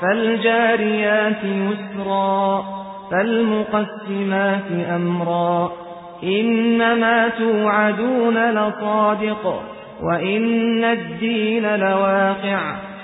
فالجاريات يسرا فالمقسمات أمرا. إنما توعدون لصادق وإن الدين لواقع.